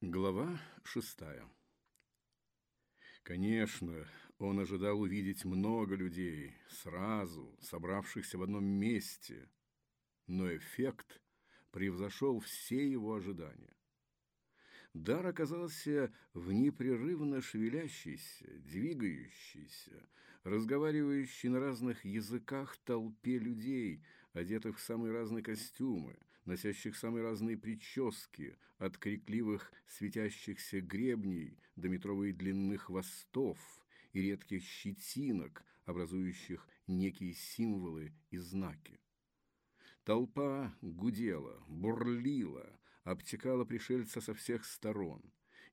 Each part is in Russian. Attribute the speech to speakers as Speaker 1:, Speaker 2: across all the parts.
Speaker 1: Глава шестая Конечно, он ожидал увидеть много людей, сразу, собравшихся в одном месте, но эффект превзошел все его ожидания. Дар оказался в непрерывно шевелящейся, двигающейся, разговаривающей на разных языках толпе людей, одетых в самые разные костюмы, носящих самые разные прически, от крикливых светящихся гребней до метровой длины хвостов и редких щетинок, образующих некие символы и знаки. Толпа гудела, бурлила, обтекала пришельца со всех сторон.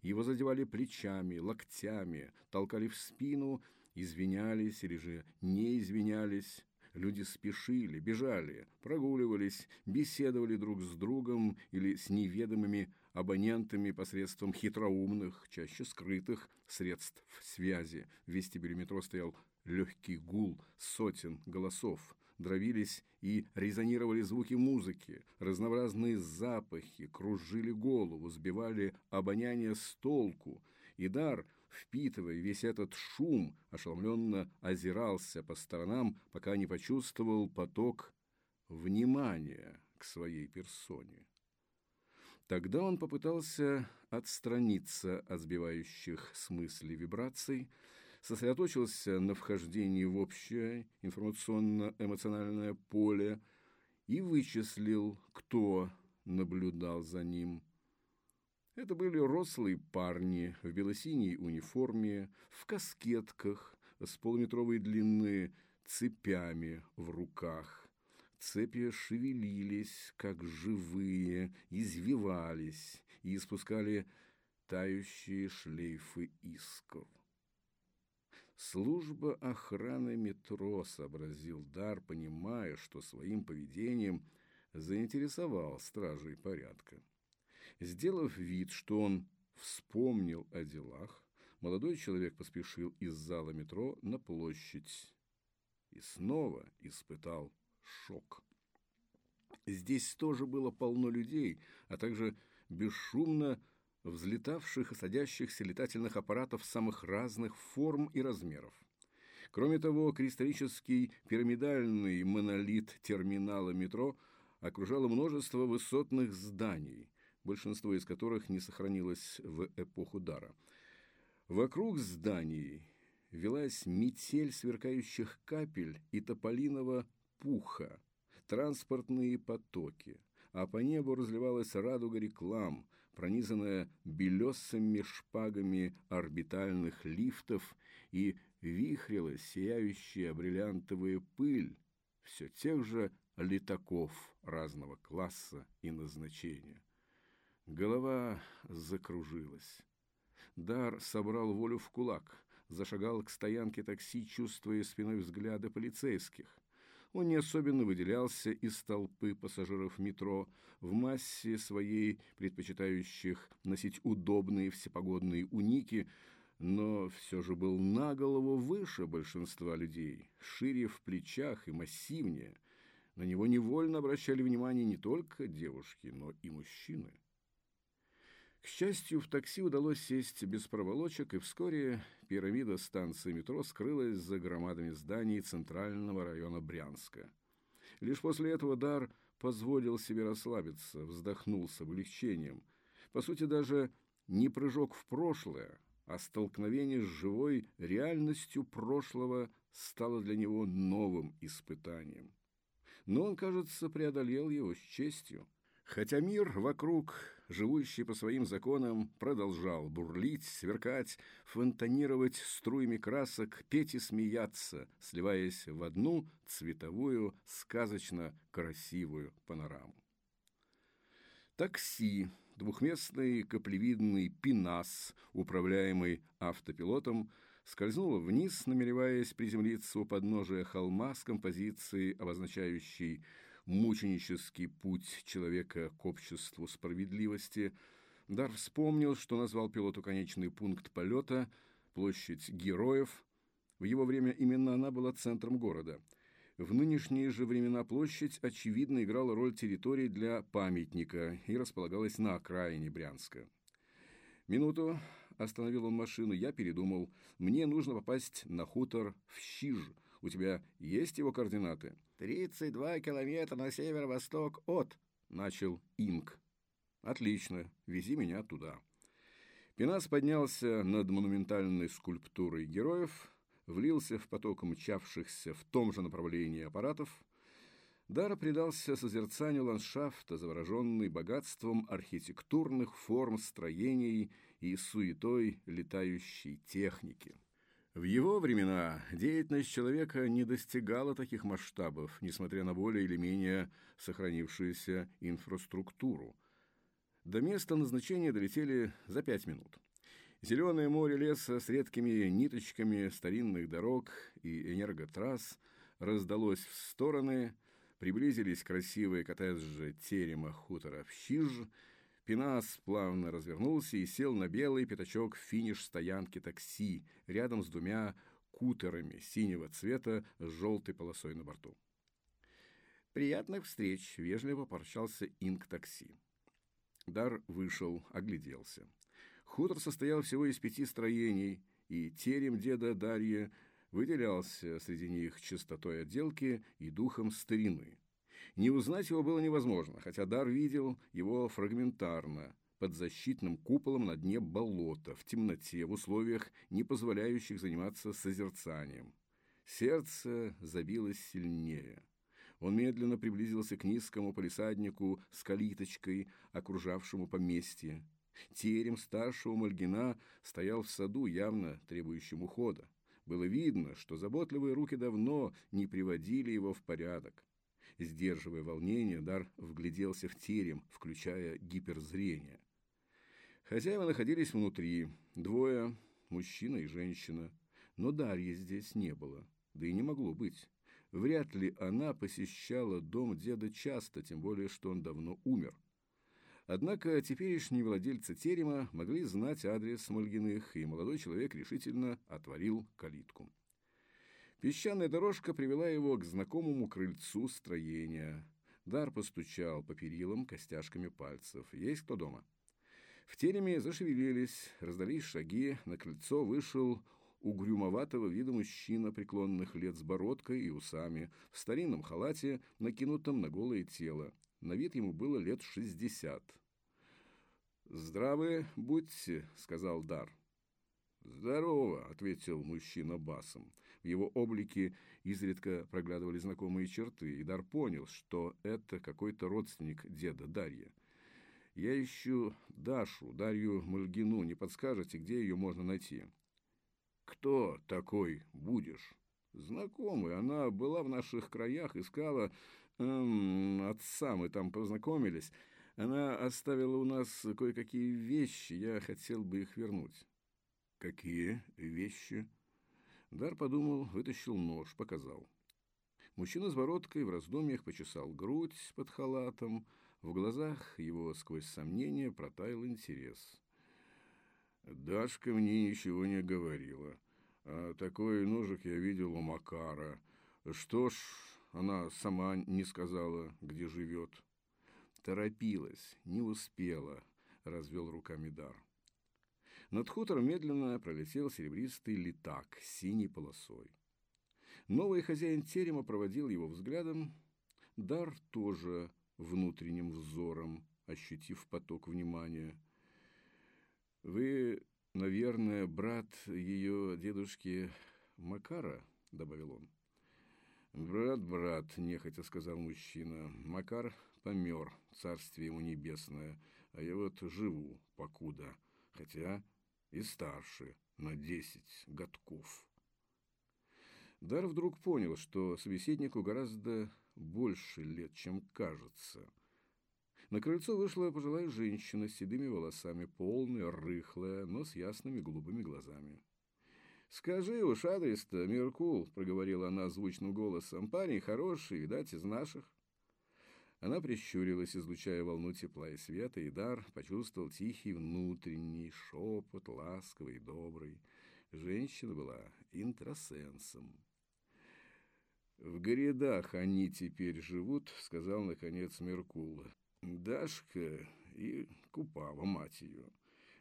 Speaker 1: Его задевали плечами, локтями, толкали в спину, извинялись или же не извинялись, Люди спешили, бежали, прогуливались, беседовали друг с другом или с неведомыми абонентами посредством хитроумных, чаще скрытых средств связи. В вестибюле метро стоял легкий гул сотен голосов. Дровились и резонировали звуки музыки, разнообразные запахи кружили голову, сбивали обоняние с толку, и дар впитывая весь этот шум, ошеломленно озирался по сторонам, пока не почувствовал поток внимания к своей персоне. Тогда он попытался отстраниться от сбивающих смысле вибраций, сосредоточился на вхождении в общее информационно-эмоциональное поле и вычислил, кто наблюдал за ним – это были рослые парни в белосиней униформе, в каскетках с полуметровой длины, цепями в руках. Цепи шевелились, как живые, извивались и испускали тающие шлейфы искр. Служба охраны метро, сообразил Дар, понимая, что своим поведением заинтересовал стражей порядка. Сделав вид, что он вспомнил о делах, молодой человек поспешил из зала метро на площадь и снова испытал шок. Здесь тоже было полно людей, а также бесшумно взлетавших и садящихся летательных аппаратов самых разных форм и размеров. Кроме того, кристаллический пирамидальный монолит терминала метро окружало множество высотных зданий, большинство из которых не сохранилось в эпоху дара. Вокруг зданий велась метель сверкающих капель и тополиного пуха, транспортные потоки, а по небу разливалась радуга реклам, пронизанная белесыми шпагами орбитальных лифтов и вихрилась сияющая бриллиантовая пыль все тех же летаков разного класса и назначения. Голова закружилась. Дар собрал волю в кулак, зашагал к стоянке такси, чувствуя спиной взгляды полицейских. Он не особенно выделялся из толпы пассажиров метро, в массе своей предпочитающих носить удобные всепогодные уники, но все же был на голову выше большинства людей, шире в плечах и массивнее. На него невольно обращали внимание не только девушки, но и мужчины. К счастью, в такси удалось сесть без проволочек, и вскоре пирамида станции метро скрылась за громадами зданий центрального района Брянска. Лишь после этого Дар позволил себе расслабиться, вздохнул с облегчением. По сути, даже не прыжок в прошлое, а столкновение с живой реальностью прошлого стало для него новым испытанием. Но он, кажется, преодолел его с честью. Хотя мир вокруг, живущий по своим законам, продолжал бурлить, сверкать, фонтанировать струями красок, петь и смеяться, сливаясь в одну цветовую, сказочно красивую панораму. Такси, двухместный каплевидный пинас, управляемый автопилотом, скользнуло вниз, намереваясь приземлиться у подножия холма с композицией, обозначающей мученический путь человека к обществу справедливости, Дар вспомнил, что назвал пилоту конечный пункт полета, площадь Героев. В его время именно она была центром города. В нынешние же времена площадь, очевидно, играла роль территории для памятника и располагалась на окраине Брянска. Минуту остановил он машину. Я передумал. Мне нужно попасть на хутор в Щиж. У тебя есть его координаты?
Speaker 2: «Тридцать два километра на северо-восток от», — начал Инк.
Speaker 1: «Отлично. Вези меня туда». Пенас поднялся над монументальной скульптурой героев, влился в поток мчавшихся в том же направлении аппаратов. Дара предался созерцанию ландшафта, завороженный богатством архитектурных форм строений и суетой летающей техники. В его времена деятельность человека не достигала таких масштабов, несмотря на более или менее сохранившуюся инфраструктуру – до места назначения долетели за пять минут. Зеленое море леса с редкими ниточками старинных дорог и энерготрасс раздалось в стороны, приблизились красивые коттеджи терема хутора в Щиж, Пенас плавно развернулся и сел на белый пятачок финиш стоянки такси рядом с двумя кутерами синего цвета с желтой полосой на борту. «Приятных встреч!» – вежливо порчался инк-такси. Дар вышел, огляделся. Хутор состоял всего из пяти строений, и терем деда Дарья выделялся среди них чистотой отделки и духом старины. Не узнать его было невозможно, хотя Дар видел его фрагментарно, под защитным куполом на дне болота, в темноте, в условиях, не позволяющих заниматься созерцанием. Сердце забилось сильнее. Он медленно приблизился к низкому полисаднику с калиточкой, окружавшему поместье. Терем старшего Мальгина стоял в саду, явно требующем ухода. Было видно, что заботливые руки давно не приводили его в порядок. Сдерживая волнение, Дар вгляделся в терем, включая гиперзрение. Хозяева находились внутри, двое, мужчина и женщина, но Дарьи здесь не было, да и не могло быть. Вряд ли она посещала дом деда часто, тем более, что он давно умер. Однако теперешние владельцы терема могли знать адрес Мальгиных, и молодой человек решительно отворил калитку. Песчаная дорожка привела его к знакомому крыльцу строения. Дар постучал по перилам костяшками пальцев. «Есть кто дома?» В тереме зашевелились, раздались шаги, на крыльцо вышел угрюмоватого вида мужчина преклонных лет с бородкой и усами, в старинном халате, накинутом на голое тело. На вид ему было лет шестьдесят. «Здравы будьте», — сказал Дар. «Здорово», — ответил мужчина басом. В его облике изредка проглядывали знакомые черты, и Дар понял, что это какой-то родственник деда Дарья. «Я ищу Дашу, Дарью Мальгину. Не подскажете, где ее можно найти?» Кто такой будешь? Знакомый. Она была в наших краях, искала эм, отца, мы там познакомились. Она оставила у нас кое-какие вещи, я хотел бы их вернуть. Какие вещи? Дар подумал, вытащил нож, показал. Мужчина с бородкой в раздумьях почесал грудь под халатом. В глазах его сквозь сомнения протаял интерес. Дашка мне ничего не говорила. А такой ножик я видел у Макара. Что ж, она сама не сказала, где живет. Торопилась, не успела, развел руками дар. Над хутором медленно пролетел серебристый летак с синей полосой. Новый хозяин терема проводил его взглядом. Дар тоже внутренним взором, ощутив поток внимания. «Вы наверное, брат ее дедушки Макара, добавил он. Брат, брат, нехотя сказал мужчина. Макар помер, царствие ему небесное, а я вот живу покуда, хотя и старше на десять годков. Дар вдруг понял, что собеседнику гораздо больше лет, чем кажется – на крыльцо вышла пожилая женщина с седыми волосами, полная, рыхлая, но с ясными голубыми глазами. «Скажи уж адрес-то, Меркул», — проговорила она звучным голосом. «Парень хороший, видать, из наших». Она прищурилась, излучая волну тепла и света, и дар почувствовал тихий внутренний шепот, ласковый и добрый. Женщина была интросенсом. «В городах они теперь живут», — сказал, наконец, Меркул. Дашка и Купава, мать ее.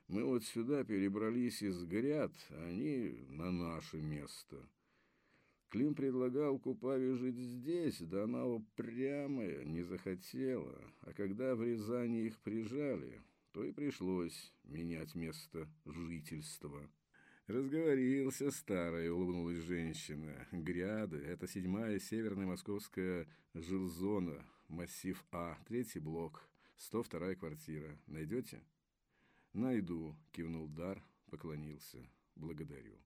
Speaker 1: Мы вот сюда перебрались из гряд, а они на наше место. Клим предлагал Купаве жить здесь, да она упрямая, не захотела. А когда в Рязани их прижали, то и пришлось менять место жительства. Разговорился старая, улыбнулась женщина. Гряды – это седьмая северная московская жилзона, массив А, третий блок, 102 квартира. Найдете? Найду, кивнул Дар, поклонился. Благодарю.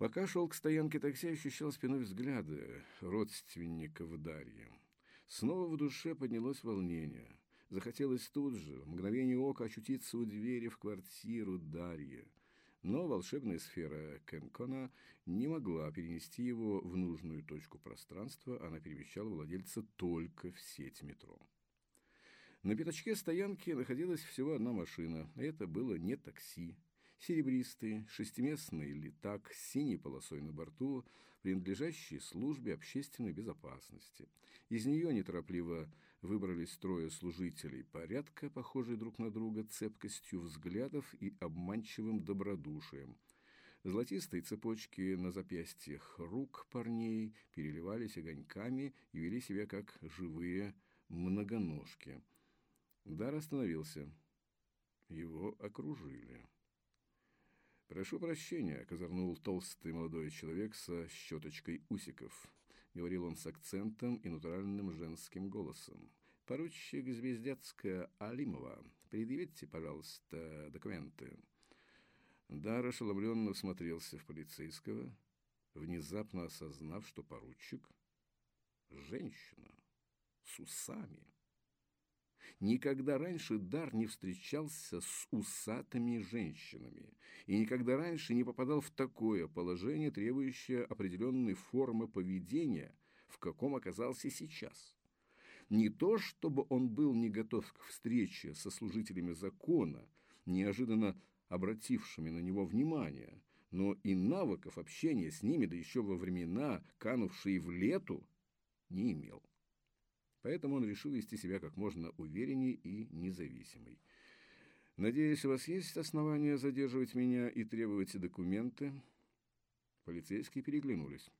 Speaker 1: Пока шел к стоянке такси, ощущал спиной взгляды родственников Дарьи. Снова в душе поднялось волнение. Захотелось тут же, в мгновение ока, очутиться у двери в квартиру Дарьи. Но волшебная сфера Кенкона не могла перенести его в нужную точку пространства, она перемещала владельца только в сеть метро. На пятачке стоянки находилась всего одна машина. Это было не такси, серебристый шестиместный летак с синей полосой на борту, принадлежащий службе общественной безопасности. Из нее неторопливо выбрались трое служителей порядка, похожие друг на друга цепкостью взглядов и обманчивым добродушием. Золотистые цепочки на запястьях рук парней переливались огоньками и вели себя как живые многоножки. Дар остановился. Его окружили. «Прошу прощения», — козырнул толстый молодой человек со щеточкой усиков. Говорил он с акцентом и натуральным женским голосом. «Поручик Звездецкая Алимова, предъявите, пожалуйста, документы». Дар ошеломленно смотрелся в полицейского, внезапно осознав, что поручик – женщина с усами. Никогда раньше Дар не встречался с усатыми женщинами и никогда раньше не попадал в такое положение, требующее определенной формы поведения, в каком оказался сейчас. Не то, чтобы он был не готов к встрече со служителями закона, неожиданно обратившими на него внимание, но и навыков общения с ними, да еще во времена, канувшие в лету, не имел. Поэтому он решил вести себя как можно увереннее и независимой. «Надеюсь, у вас есть основания задерживать меня и требовать документы?» Полицейские переглянулись.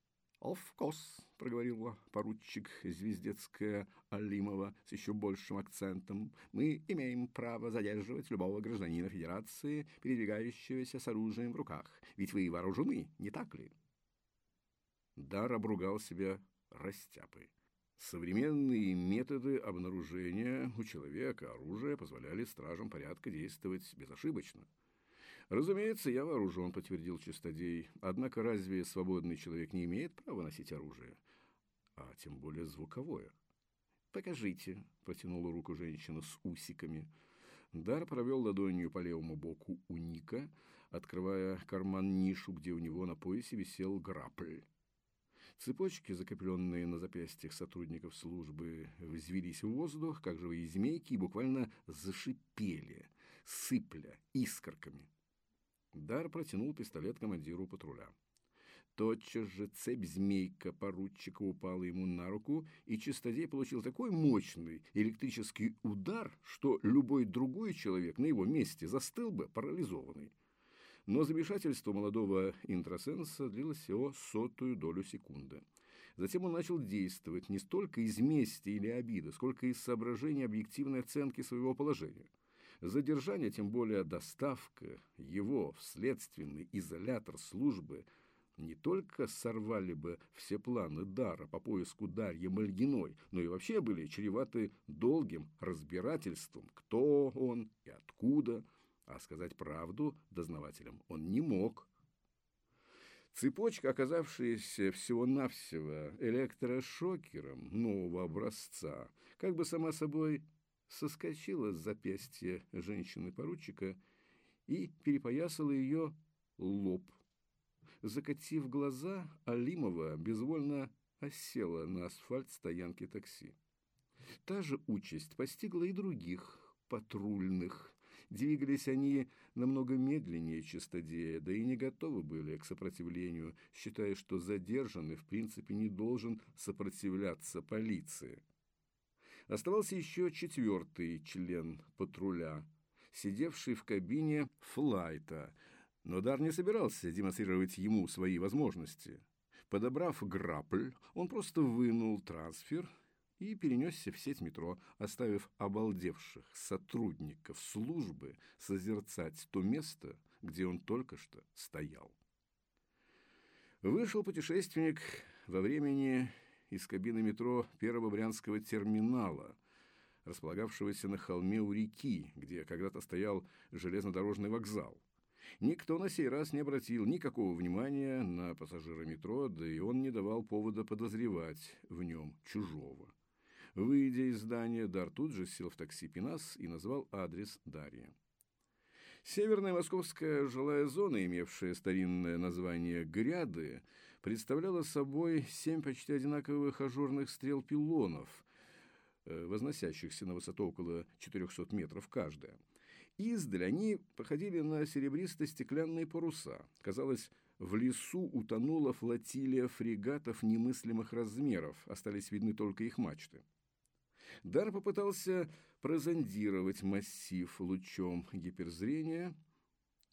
Speaker 1: «Of course», — проговорил поручик Звездецкая Алимова с еще большим акцентом, «мы имеем право задерживать любого гражданина Федерации, передвигающегося с оружием в руках. Ведь вы вооружены, не так ли?» Дар обругал себя растяпой. Современные методы обнаружения у человека оружия позволяли стражам порядка действовать безошибочно. «Разумеется, я вооружен», — подтвердил Чистодей. «Однако разве свободный человек не имеет права носить оружие? А тем более звуковое». «Покажите», — протянула руку женщина с усиками. Дар провел ладонью по левому боку у Ника, открывая карман-нишу, где у него на поясе висел грапль. Цепочки, закрепленные на запястьях сотрудников службы, взвелись в воздух, как живые змейки, и буквально зашипели, сыпля искорками. Дар протянул пистолет командиру патруля. Тотчас же цепь змейка поручика упала ему на руку, и чистодей получил такой мощный электрический удар, что любой другой человек на его месте застыл бы парализованный. Но замешательство молодого интросенса длилось всего сотую долю секунды. Затем он начал действовать не столько из мести или обиды, сколько из соображения объективной оценки своего положения. Задержание, тем более доставка его в следственный изолятор службы не только сорвали бы все планы Дара по поиску Дарьи Мальгиной, но и вообще были чреваты долгим разбирательством, кто он и откуда – а сказать правду дознавателям он не мог. Цепочка, оказавшаяся всего-навсего электрошокером нового образца, как бы сама собой соскочила с запястья женщины-поручика и перепоясала ее лоб. Закатив глаза, Алимова безвольно осела на асфальт стоянки такси. Та же участь постигла и других патрульных, Двигались они намного медленнее чистодея, да и не готовы были к сопротивлению, считая, что задержанный в принципе не должен сопротивляться полиции. Оставался еще четвертый член патруля. сидевший в кабине флайта, но Дар не собирался демонстрировать ему свои возможности. Подобрав грапль, он просто вынул трансфер и перенесся в сеть метро, оставив обалдевших сотрудников службы созерцать то место, где он только что стоял. Вышел путешественник во времени из кабины метро первого брянского терминала, располагавшегося на холме у реки, где когда-то стоял железнодорожный вокзал. Никто на сей раз не обратил никакого внимания на пассажира метро, да и он не давал повода подозревать в нем чужого. Выйдя из здания, Дар тут же сел в такси Пинас и назвал адрес Дарьи. Северная московская жилая зона, имевшая старинное название «Гряды», представляла собой семь почти одинаковых ажурных стрел-пилонов, э, возносящихся на высоту около 400 метров каждая. Издаль они походили на серебристо-стеклянные паруса. Казалось, в лесу утонула флотилия фрегатов немыслимых размеров, остались видны только их мачты. Дар попытался прозондировать массив лучом гиперзрения,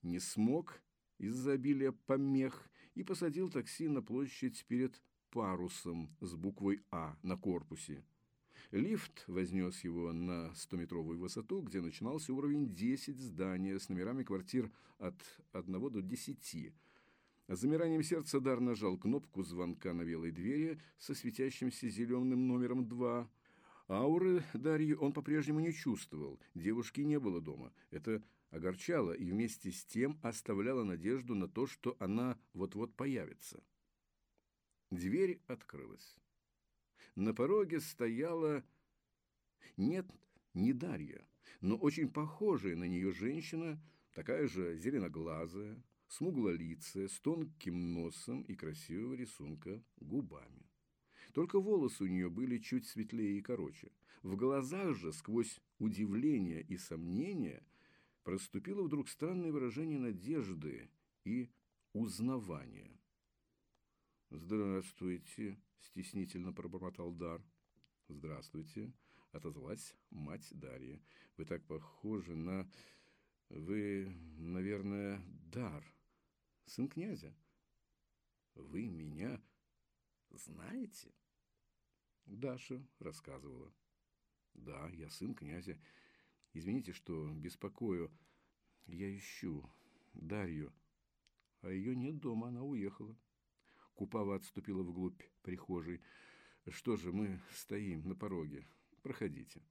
Speaker 1: не смог из-за обилия помех и посадил такси на площадь перед парусом с буквой «А» на корпусе. Лифт вознес его на 100-метровую высоту, где начинался уровень 10 здания с номерами квартир от 1 до 10. С замиранием сердца Дар нажал кнопку звонка на белой двери со светящимся зеленым номером 2. Ауры Дарьи он по-прежнему не чувствовал, девушки не было дома. Это огорчало и вместе с тем оставляло надежду на то, что она вот-вот появится. Дверь открылась. На пороге стояла... Нет, не Дарья, но очень похожая на нее женщина, такая же зеленоглазая, смуглолицая, с тонким носом и красивого рисунка губами. Только волосы у нее были чуть светлее и короче. В глазах же, сквозь удивление и сомнение, проступило вдруг странное выражение надежды и узнавания. «Здравствуйте», – стеснительно пробормотал Дар. «Здравствуйте», – отозвалась мать Дарья. «Вы так похожи на... Вы, наверное, Дар, сын князя. Вы меня знаете?» Даша рассказывала. «Да, я сын князя. Извините, что беспокою. Я ищу Дарью, а ее нет дома, она уехала». Купава отступила вглубь прихожей. «Что же, мы стоим на пороге. Проходите».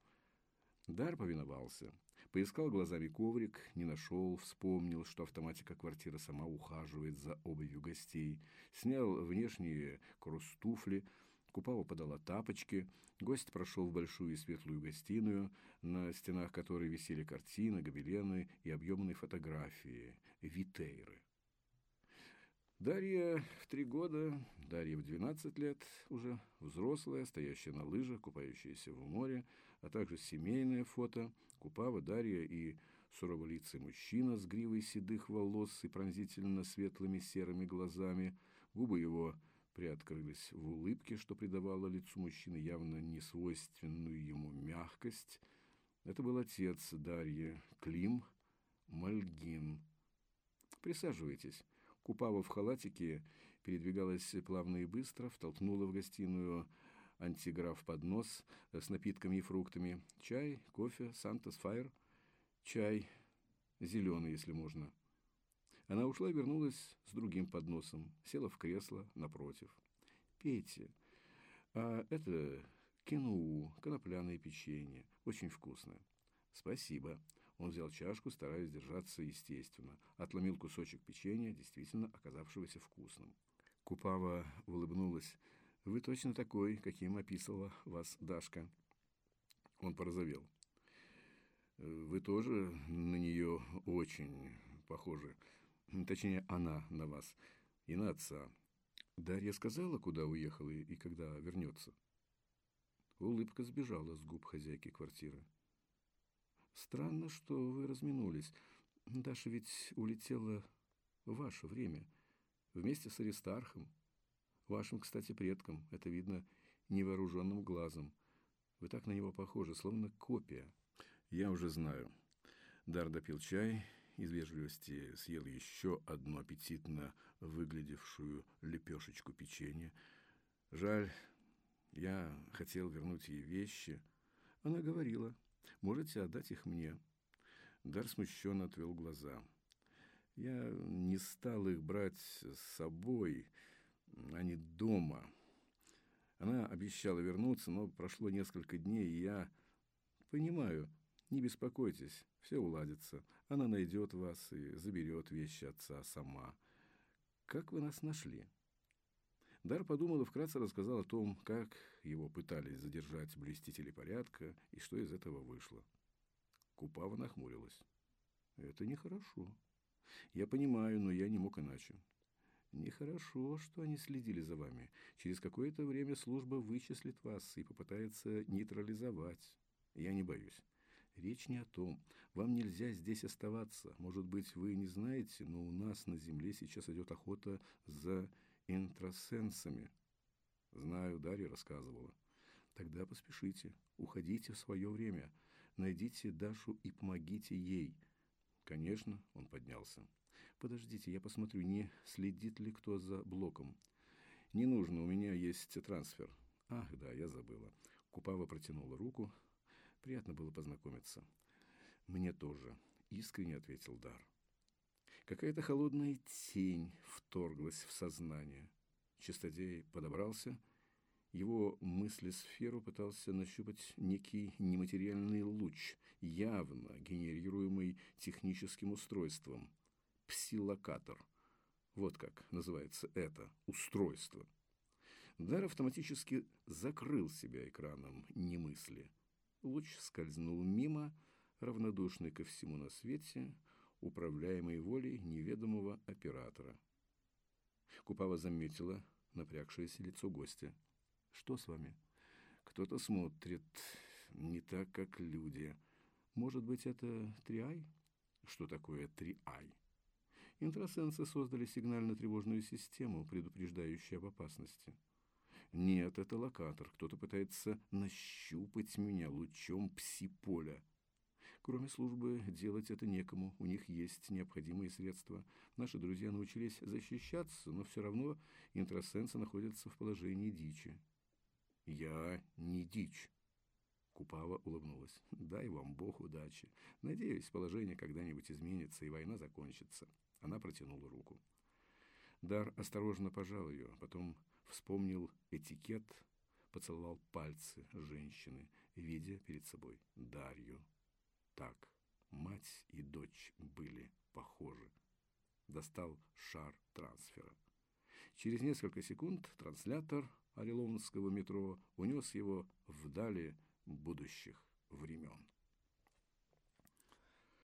Speaker 1: Дар повиновался. Поискал глазами коврик, не нашел, вспомнил, что автоматика квартиры сама ухаживает за обувью гостей. Снял внешние крус-туфли, Купава подала тапочки. Гость прошел в большую и светлую гостиную, на стенах которой висели картины, гобелены и объемные фотографии, витейры. Дарья в три года, Дарья в 12 лет, уже взрослая, стоящая на лыжах, купающаяся в море, а также семейное фото, Купава, Дарья и суроволицый мужчина с гривой седых волос и пронзительно светлыми серыми глазами. Губы его приоткрылись в улыбке, что придавало лицу мужчины явно несвойственную ему мягкость. Это был отец Дарьи, Клим Мальгин. «Присаживайтесь». Купава в халатике передвигалась плавно и быстро, втолкнула в гостиную антиграф поднос с напитками и фруктами. Чай, кофе, Сантос Файр. Чай зеленый, если можно. Она ушла и вернулась с другим подносом, села в кресло напротив. «Пейте. А это киноу, конопляное печенье. Очень вкусное». «Спасибо». Он взял чашку, стараясь держаться естественно. Отломил кусочек печенья, действительно оказавшегося вкусным. Купава улыбнулась. «Вы точно такой, каким описывала вас Дашка». Он порозовел. «Вы тоже на нее очень похожи. Точнее, она на вас и на отца. Дарья сказала, куда уехала и когда вернется?» Улыбка сбежала с губ хозяйки квартиры. Странно, что вы разминулись. Даша ведь улетела в ваше время, вместе с Аристархом, вашим, кстати, предком. Это видно невооруженным глазом. Вы так на него похожи, словно копия. Я уже знаю. Дар допил чай, из вежливости съел еще одну аппетитно выглядевшую лепешечку печенья. Жаль, я хотел вернуть ей вещи. Она говорила, можете отдать их мне. Дар смущенно отвел глаза. Я не стал их брать с собой, они дома. Она обещала вернуться, но прошло несколько дней, и я понимаю, не беспокойтесь, все уладится. Она найдет вас и заберет вещи отца сама. Как вы нас нашли? Дар подумал и вкратце рассказал о том, как его пытались задержать блюстители порядка и что из этого вышло. Купава нахмурилась. Это нехорошо. Я понимаю, но я не мог иначе. Нехорошо, что они следили за вами. Через какое-то время служба вычислит вас и попытается нейтрализовать. Я не боюсь. Речь не о том. Вам нельзя здесь оставаться. Может быть, вы не знаете, но у нас на Земле сейчас идет охота за интросенсами. Знаю, Дарья рассказывала. Тогда поспешите, уходите в свое время. Найдите Дашу и помогите ей. Конечно, он поднялся. Подождите, я посмотрю, не следит ли кто за блоком. Не нужно, у меня есть трансфер. Ах, да, я забыла. Купава протянула руку. Приятно было познакомиться. Мне тоже, искренне ответил Дар. Какая-то холодная тень вторглась в сознание. Чистодей подобрался. Его мысли-сферу пытался нащупать некий нематериальный луч, явно генерируемый техническим устройством. Псилокатор. Вот как называется это устройство. Дар автоматически закрыл себя экраном немысли. Луч скользнул мимо, равнодушный ко всему на свете, управляемый волей неведомого оператора. Купава заметила напрягшееся лицо гостя. «Что с вами?» «Кто-то смотрит не так, как люди. Может быть, это Триай?» «Что такое Триай?» Интросенсы создали сигнально-тревожную систему, предупреждающую об опасности. Нет, это локатор. Кто-то пытается нащупать меня лучом пси-поля. Кроме службы, делать это некому. У них есть необходимые средства. Наши друзья научились защищаться, но все равно интросенсы находятся в положении дичи. Я не дичь. Купава улыбнулась. «Дай вам Бог удачи. Надеюсь, положение когда-нибудь изменится, и война закончится». Она протянула руку. Дар осторожно пожал ее, потом вспомнил этикет, поцеловал пальцы женщины, видя перед собой Дарью. Так, мать и дочь были похожи. Достал шар трансфера. Через несколько секунд транслятор Орелонского метро унес его вдали будущих времен.